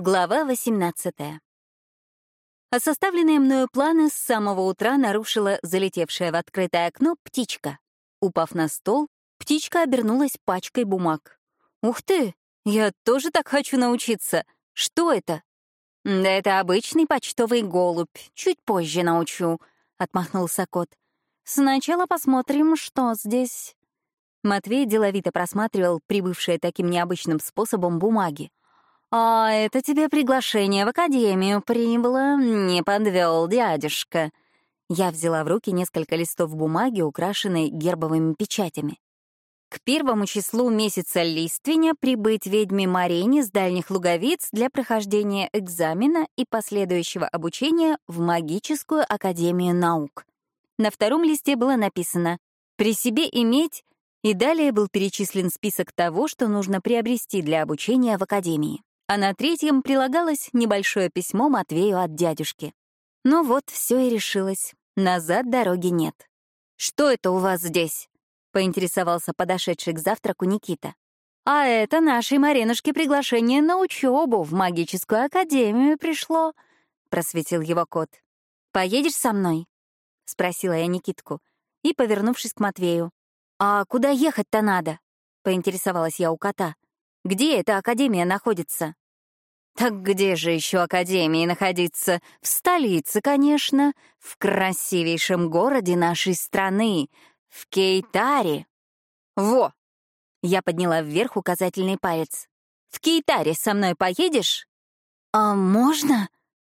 Глава 18. А составленные мною планы с самого утра нарушила залетевшая в открытое окно птичка. Упав на стол, птичка обернулась пачкой бумаг. «Ух ты! Я тоже так хочу научиться! Что это?» «Да это обычный почтовый голубь. Чуть позже научу», — отмахнулся кот. «Сначала посмотрим, что здесь». Матвей деловито просматривал прибывшие таким необычным способом бумаги. «А это тебе приглашение в академию прибыло, не подвел дядюшка». Я взяла в руки несколько листов бумаги, украшенной гербовыми печатями. К первому числу месяца лиственя прибыть ведьме Марине с дальних луговиц для прохождения экзамена и последующего обучения в Магическую академию наук. На втором листе было написано «При себе иметь» и далее был перечислен список того, что нужно приобрести для обучения в академии а на третьем прилагалось небольшое письмо Матвею от дядюшки. Ну вот, все и решилось. Назад дороги нет. «Что это у вас здесь?» — поинтересовался подошедший к завтраку Никита. «А это нашей Маринушке приглашение на учебу в магическую академию пришло», — просветил его кот. «Поедешь со мной?» — спросила я Никитку. И, повернувшись к Матвею, «А куда ехать-то надо?» — поинтересовалась я у кота. «Где эта академия находится?» Так где же еще Академии находиться? В столице, конечно, в красивейшем городе нашей страны, в Кейтаре. Во! Я подняла вверх указательный палец. В Кейтаре со мной поедешь? А можно?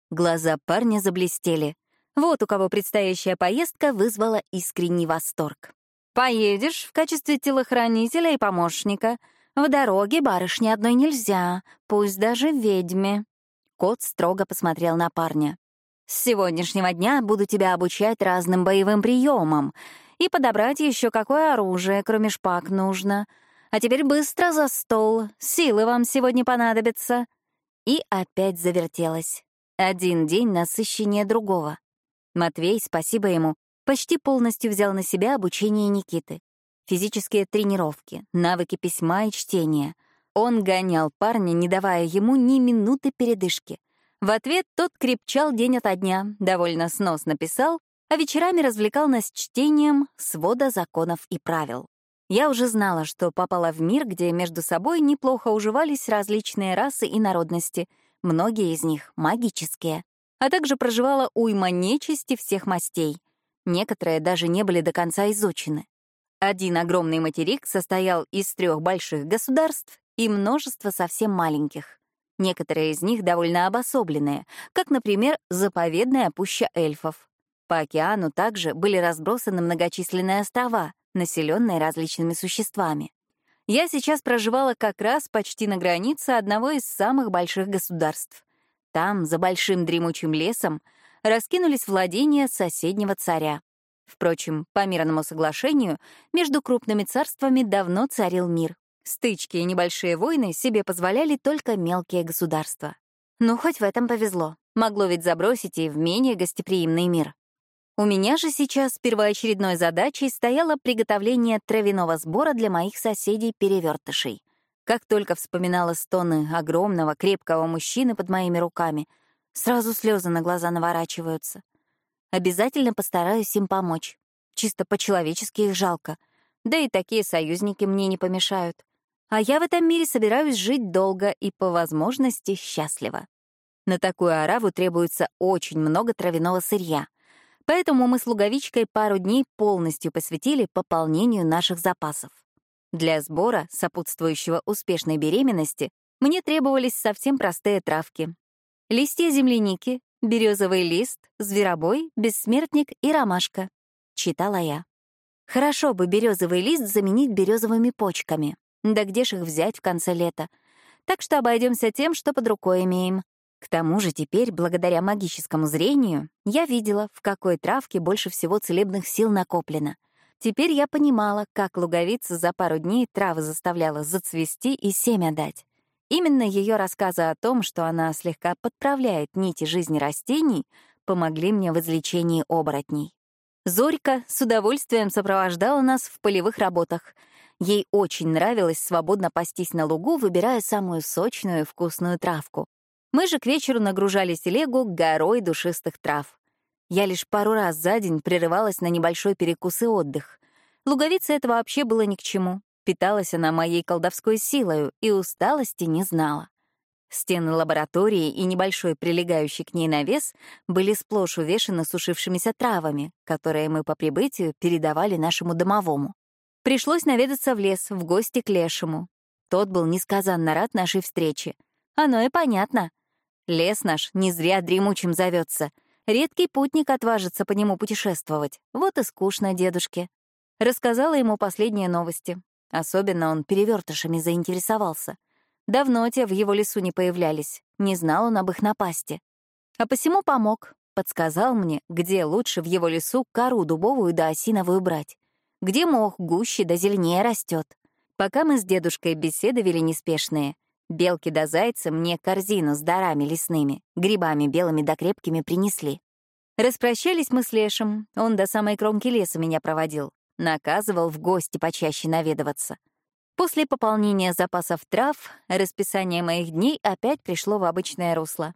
Глаза парня заблестели. Вот у кого предстоящая поездка вызвала искренний восторг. Поедешь в качестве телохранителя и помощника — в дороге барышне одной нельзя, пусть даже ведьме. Кот строго посмотрел на парня. С сегодняшнего дня буду тебя обучать разным боевым приемам. И подобрать еще какое оружие, кроме шпаг, нужно. А теперь быстро за стол. Силы вам сегодня понадобятся. И опять завертелась. Один день насыщеннее другого. Матвей, спасибо ему, почти полностью взял на себя обучение Никиты физические тренировки, навыки письма и чтения. Он гонял парня, не давая ему ни минуты передышки. В ответ тот крепчал день ото дня, довольно сносно писал, а вечерами развлекал нас чтением свода законов и правил. Я уже знала, что попала в мир, где между собой неплохо уживались различные расы и народности, многие из них — магические, а также проживала уйма нечисти всех мастей. Некоторые даже не были до конца изучены. Один огромный материк состоял из трех больших государств и множества совсем маленьких. Некоторые из них довольно обособленные, как, например, заповедная пуща эльфов. По океану также были разбросаны многочисленные острова, населенные различными существами. Я сейчас проживала как раз почти на границе одного из самых больших государств. Там, за большим дремучим лесом, раскинулись владения соседнего царя. Впрочем, по мирному соглашению между крупными царствами давно царил мир. Стычки и небольшие войны себе позволяли только мелкие государства. Ну, хоть в этом повезло. Могло ведь забросить и в менее гостеприимный мир. У меня же сейчас первоочередной задачей стояло приготовление травяного сбора для моих соседей-перевертышей. Как только вспоминала стоны огромного, крепкого мужчины под моими руками, сразу слезы на глаза наворачиваются. Обязательно постараюсь им помочь. Чисто по-человечески их жалко. Да и такие союзники мне не помешают. А я в этом мире собираюсь жить долго и, по возможности, счастливо. На такую ораву требуется очень много травяного сырья. Поэтому мы с Луговичкой пару дней полностью посвятили пополнению наших запасов. Для сбора, сопутствующего успешной беременности, мне требовались совсем простые травки. Листья земляники, березовый лист, зверобой, бессмертник и ромашка. Читала я. Хорошо бы березовый лист заменить березовыми почками. Да где ж их взять в конце лета? Так что обойдемся тем, что под рукой имеем. К тому же теперь, благодаря магическому зрению, я видела, в какой травке больше всего целебных сил накоплено. Теперь я понимала, как луговица за пару дней травы заставляла зацвести и семя дать. Именно ее рассказы о том, что она слегка подправляет нити жизни растений, помогли мне в излечении оборотней. Зорька с удовольствием сопровождала нас в полевых работах. Ей очень нравилось свободно пастись на лугу, выбирая самую сочную и вкусную травку. Мы же к вечеру нагружали телегу горой душистых трав. Я лишь пару раз за день прерывалась на небольшой перекус и отдых. Луговице это вообще было ни к чему. Питалась она моей колдовской силою и усталости не знала. Стены лаборатории и небольшой прилегающий к ней навес были сплошь увешаны сушившимися травами, которые мы по прибытию передавали нашему домовому. Пришлось наведаться в лес, в гости к лешему. Тот был несказанно рад нашей встрече. Оно и понятно. Лес наш не зря дремучим зовется. Редкий путник отважится по нему путешествовать. Вот и скучно дедушке. Рассказала ему последние новости. Особенно он перевертышами заинтересовался. Давно те в его лесу не появлялись, не знал он об их напасти. А посему помог, подсказал мне, где лучше в его лесу кору дубовую да осиновую брать, где мох гуще да зеленее растет. Пока мы с дедушкой беседы вели неспешные, белки да зайцы мне корзину с дарами лесными, грибами белыми да крепкими принесли. Распрощались мы с Лешем, он до самой кромки леса меня проводил, наказывал в гости почаще наведываться. После пополнения запасов трав расписание моих дней опять пришло в обычное русло.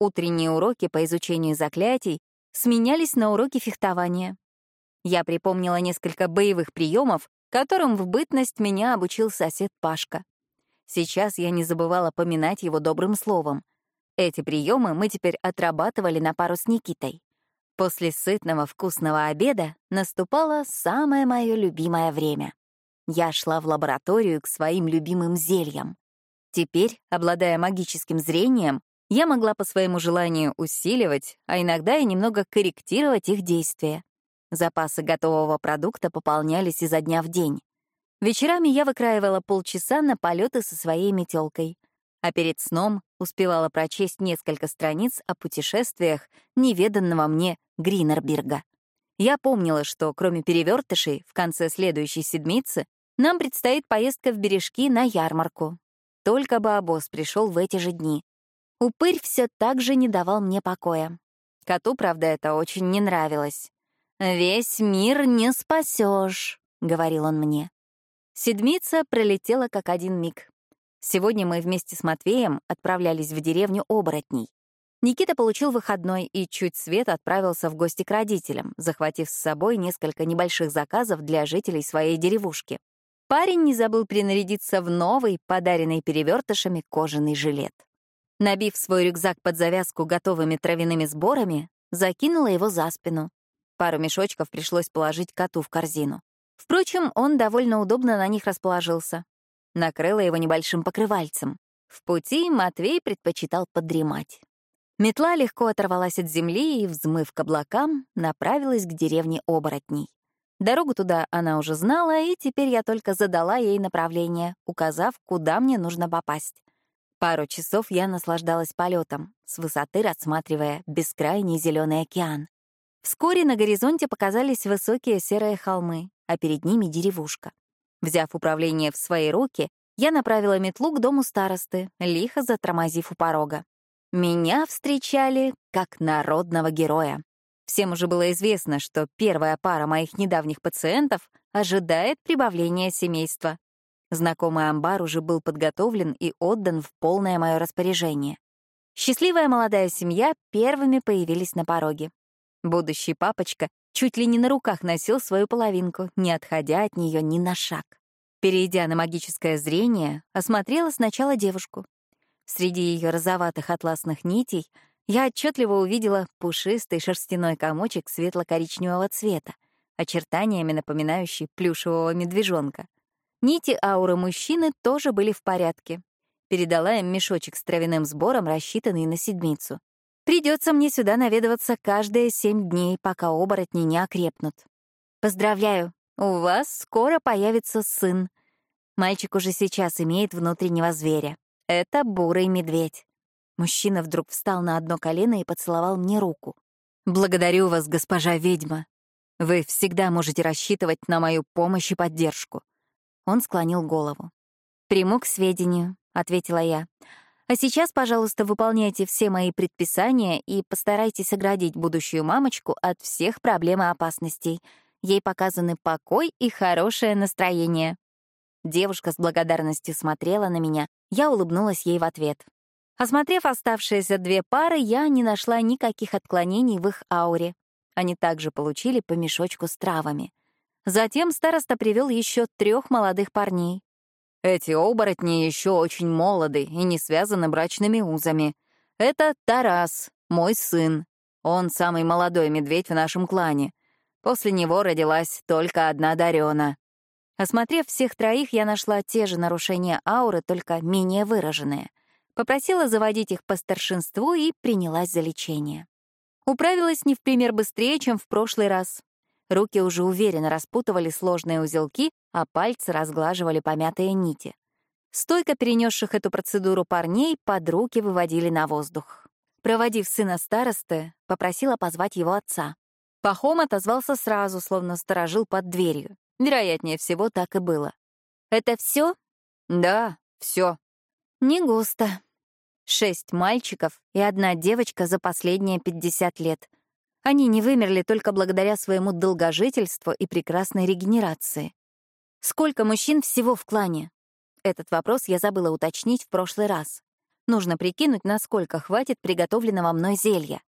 Утренние уроки по изучению заклятий сменялись на уроки фехтования. Я припомнила несколько боевых приемов, которым в бытность меня обучил сосед Пашка. Сейчас я не забывала поминать его добрым словом. Эти приемы мы теперь отрабатывали на пару с Никитой. После сытного вкусного обеда наступало самое мое любимое время. Я шла в лабораторию к своим любимым зельям. Теперь, обладая магическим зрением, я могла по своему желанию усиливать, а иногда и немного корректировать их действия. Запасы готового продукта пополнялись изо дня в день. Вечерами я выкраивала полчаса на полеты со своей метелкой а перед сном успевала прочесть несколько страниц о путешествиях неведанного мне Гринерберга. Я помнила, что кроме перевертышей в конце следующей седмицы нам предстоит поездка в Бережки на ярмарку. Только бы обоз пришел в эти же дни. Упырь все так же не давал мне покоя. Коту, правда, это очень не нравилось. «Весь мир не спасешь», — говорил он мне. Седмица пролетела как один миг. Сегодня мы вместе с Матвеем отправлялись в деревню оборотней. Никита получил выходной и чуть свет отправился в гости к родителям, захватив с собой несколько небольших заказов для жителей своей деревушки. Парень не забыл принарядиться в новый, подаренный перевертышами, кожаный жилет. Набив свой рюкзак под завязку готовыми травяными сборами, закинула его за спину. Пару мешочков пришлось положить коту в корзину. Впрочем, он довольно удобно на них расположился, накрыла его небольшим покрывальцем. В пути Матвей предпочитал подремать. Метла легко оторвалась от земли и, взмыв к облакам, направилась к деревне оборотней. Дорогу туда она уже знала, и теперь я только задала ей направление, указав, куда мне нужно попасть. Пару часов я наслаждалась полетом, с высоты рассматривая бескрайний зеленый океан. Вскоре на горизонте показались высокие серые холмы, а перед ними деревушка. Взяв управление в свои руки, я направила метлу к дому старосты, лихо затормозив у порога. Меня встречали как народного героя. Всем уже было известно, что первая пара моих недавних пациентов ожидает прибавления семейства. Знакомый амбар уже был подготовлен и отдан в полное мое распоряжение. Счастливая молодая семья первыми появились на пороге. Будущий папочка чуть ли не на руках носил свою половинку, не отходя от нее ни на шаг. Перейдя на магическое зрение, осмотрела сначала девушку. Среди ее розоватых атласных нитей я отчетливо увидела пушистый шерстяной комочек светло-коричневого цвета, очертаниями напоминающий плюшевого медвежонка. Нити ауры мужчины тоже были в порядке. Передала им мешочек с травяным сбором, рассчитанный на седмицу. Придется мне сюда наведываться каждые семь дней, пока оборотни не окрепнут. Поздравляю, у вас скоро появится сын. Мальчик уже сейчас имеет внутреннего зверя. Это бурый медведь. Мужчина вдруг встал на одно колено и поцеловал мне руку. «Благодарю вас, госпожа ведьма. Вы всегда можете рассчитывать на мою помощь и поддержку». Он склонил голову. «Приму к сведению», — ответила я. А сейчас, пожалуйста, выполняйте все мои предписания и постарайтесь оградить будущую мамочку от всех проблем и опасностей. Ей показаны покой и хорошее настроение. Девушка с благодарностью смотрела на меня, я улыбнулась ей в ответ. Осмотрев оставшиеся две пары, я не нашла никаких отклонений в их ауре. Они также получили по мешочку с травами. Затем староста привел еще трех молодых парней. Эти оборотни еще очень молоды и не связаны брачными узами. Это Тарас, мой сын. Он самый молодой медведь в нашем клане. После него родилась только одна Дарена. Осмотрев всех троих, я нашла те же нарушения ауры, только менее выраженные. Попросила заводить их по старшинству и принялась за лечение. Управилась не в пример быстрее, чем в прошлый раз. Руки уже уверенно распутывали сложные узелки, а пальцы разглаживали помятые нити. Стойко перенесших эту процедуру парней под руки выводили на воздух. Проводив сына старосты, попросила позвать его отца. Пахом отозвался сразу, словно сторожил под дверью. Вероятнее всего, так и было. «Это все? «Да, все. «Не густо. Шесть мальчиков и одна девочка за последние 50 лет. Они не вымерли только благодаря своему долгожительству и прекрасной регенерации. Сколько мужчин всего в клане? Этот вопрос я забыла уточнить в прошлый раз. Нужно прикинуть, насколько хватит приготовленного мной зелья.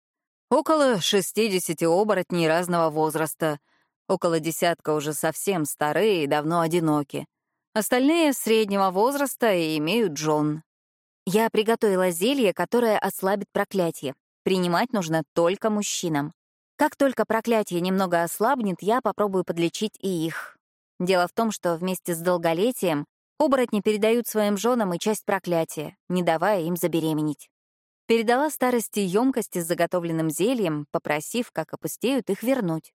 Около 60 оборотней разного возраста. Около десятка уже совсем старые и давно одиноки. Остальные среднего возраста и имеют Джон. Я приготовила зелье, которое ослабит проклятие. Принимать нужно только мужчинам. Как только проклятие немного ослабнет, я попробую подлечить и их. Дело в том, что вместе с долголетием оборотни передают своим женам и часть проклятия, не давая им забеременеть. Передала старости емкости с заготовленным зельем, попросив, как опустеют, их вернуть.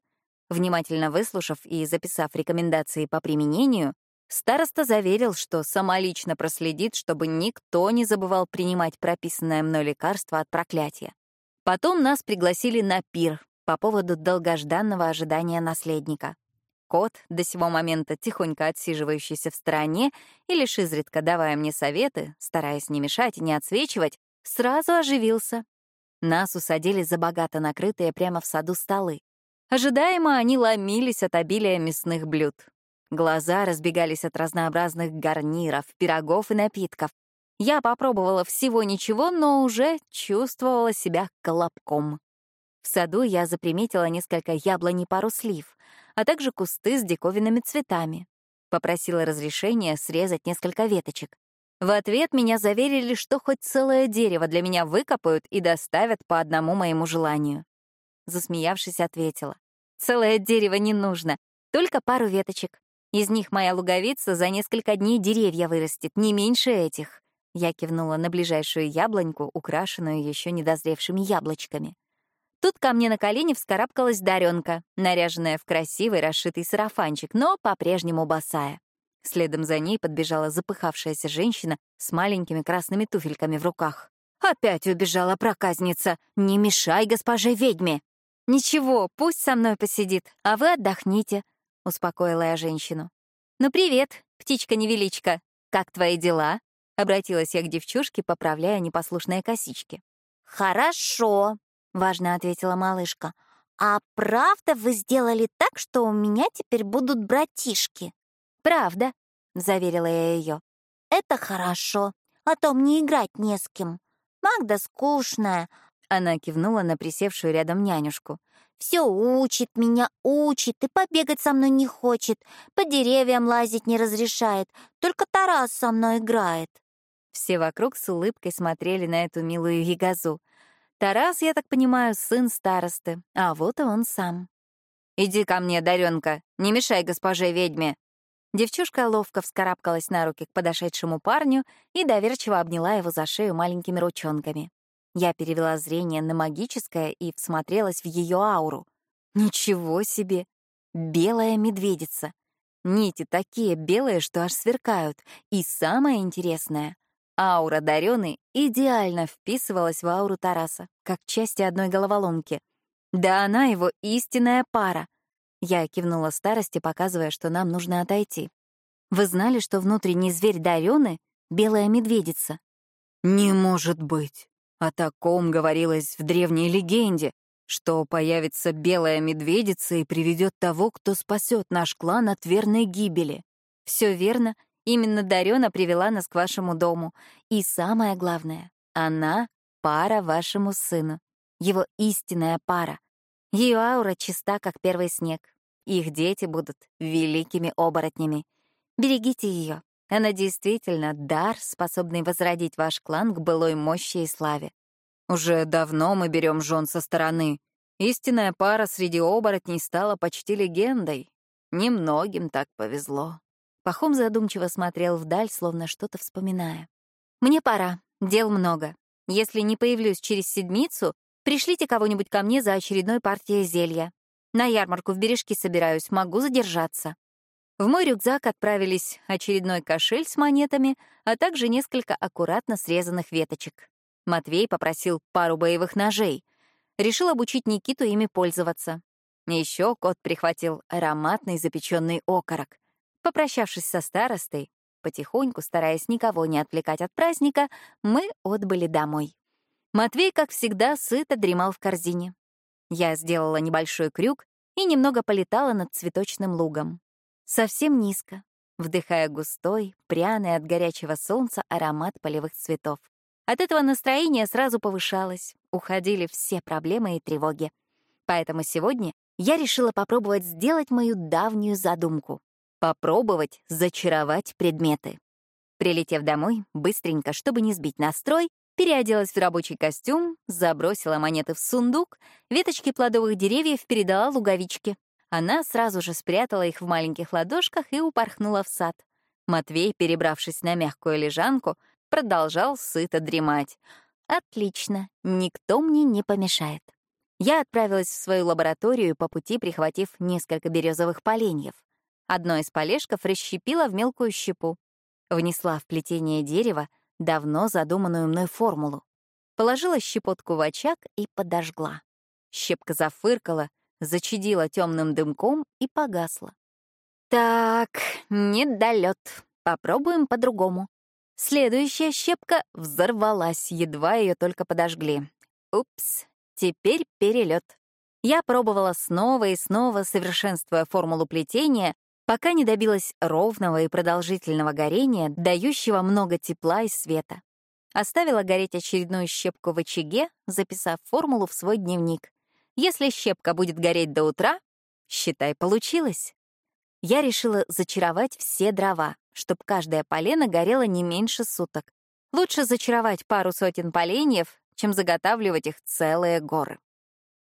Внимательно выслушав и записав рекомендации по применению, староста заверил, что самолично проследит, чтобы никто не забывал принимать прописанное мной лекарство от проклятия. Потом нас пригласили на пир по поводу долгожданного ожидания наследника. Кот, до сего момента тихонько отсиживающийся в стороне и лишь изредка давая мне советы, стараясь не мешать и не отсвечивать, сразу оживился. Нас усадили за богато накрытые прямо в саду столы. Ожидаемо они ломились от обилия мясных блюд. Глаза разбегались от разнообразных гарниров, пирогов и напитков. Я попробовала всего ничего, но уже чувствовала себя колобком. В саду я заприметила несколько яблонь и пару слив, а также кусты с диковинными цветами. Попросила разрешения срезать несколько веточек. В ответ меня заверили, что хоть целое дерево для меня выкопают и доставят по одному моему желанию. Засмеявшись, ответила. «Целое дерево не нужно, только пару веточек. Из них моя луговица за несколько дней деревья вырастет, не меньше этих». Я кивнула на ближайшую яблоньку, украшенную еще недозревшими яблочками. Тут ко мне на колени вскарабкалась Даренка, наряженная в красивый расшитый сарафанчик, но по-прежнему босая. Следом за ней подбежала запыхавшаяся женщина с маленькими красными туфельками в руках. «Опять убежала проказница! Не мешай госпоже ведьме!» «Ничего, пусть со мной посидит, а вы отдохните», — успокоила я женщину. «Ну привет, птичка-невеличка, как твои дела?» — обратилась я к девчушке, поправляя непослушные косички. «Хорошо», — важно ответила малышка. «А правда вы сделали так, что у меня теперь будут братишки?» «Правда», — заверила я ее. «Это хорошо, а то мне играть не с кем. Магда скучная». Она кивнула на присевшую рядом нянюшку. «Все учит меня, учит, и побегать со мной не хочет, по деревьям лазить не разрешает, только Тарас со мной играет». Все вокруг с улыбкой смотрели на эту милую ягозу. Тарас, я так понимаю, сын старосты, а вот и он сам. «Иди ко мне, Даренка, не мешай госпоже ведьме», Девчушка ловко вскарабкалась на руки к подошедшему парню и доверчиво обняла его за шею маленькими ручонками. Я перевела зрение на магическое и всмотрелась в ее ауру. Ничего себе! Белая медведица. Нити такие белые, что аж сверкают. И самое интересное — аура Дарёны идеально вписывалась в ауру Тараса, как части одной головоломки. Да она его истинная пара. Я кивнула старости, показывая, что нам нужно отойти. «Вы знали, что внутренний зверь Дарёны — белая медведица?» «Не может быть! О таком говорилось в древней легенде, что появится белая медведица и приведет того, кто спасет наш клан от верной гибели». Все верно. Именно Дарёна привела нас к вашему дому. И самое главное, Она — пара вашему сыну, его истинная пара. Ее аура чиста, как первый снег. Их дети будут великими оборотнями. Берегите ее. Она действительно дар, способный возродить ваш клан к былой мощи и славе. Уже давно мы берем жен со стороны. Истинная пара среди оборотней стала почти легендой. Немногим так повезло. Пахом задумчиво смотрел вдаль, словно что-то вспоминая. «Мне пора. Дел много. Если не появлюсь через седмицу, пришлите кого-нибудь ко мне за очередной партией зелья. На ярмарку в бережки собираюсь, могу задержаться». В мой рюкзак отправились очередной кошель с монетами, а также несколько аккуратно срезанных веточек. Матвей попросил пару боевых ножей. Решил обучить Никиту ими пользоваться. Еще кот прихватил ароматный запеченный окорок. Попрощавшись со старостой, потихоньку, стараясь никого не отвлекать от праздника, мы отбыли домой. Матвей, как всегда, сыто дремал в корзине. Я сделала небольшой крюк и немного полетала над цветочным лугом. Совсем низко, вдыхая густой, пряный от горячего солнца аромат полевых цветов. От этого настроение сразу повышалось, уходили все проблемы и тревоги. Поэтому сегодня я решила попробовать сделать мою давнюю задумку — попробовать зачаровать предметы. Прилетев домой, быстренько, чтобы не сбить настрой, переоделась в рабочий костюм, забросила монеты в сундук, веточки плодовых деревьев передала луговичке. Она сразу же спрятала их в маленьких ладошках и упорхнула в сад. Матвей, перебравшись на мягкую лежанку, продолжал сыто дремать. Отлично, никто мне не помешает. Я отправилась в свою лабораторию, по пути прихватив несколько березовых поленьев. Одно из полежков расщепила в мелкую щепу. Внесла в плетение дерева давно задуманную мной формулу. Положила щепотку в очаг и подожгла. Щепка зафыркала, зачадила темным дымком и погасла. Так, недолет. Попробуем по-другому. Следующая щепка взорвалась, едва ее только подожгли. Упс, теперь перелет. Я пробовала снова и снова, совершенствуя формулу плетения, пока не добилась ровного и продолжительного горения, дающего много тепла и света. Оставила гореть очередную щепку в очаге, записав формулу в свой дневник. Если щепка будет гореть до утра, считай, получилось. Я решила зачаровать все дрова, чтобы каждое полено горело не меньше суток. Лучше зачаровать пару сотен поленьев, чем заготавливать их целые горы.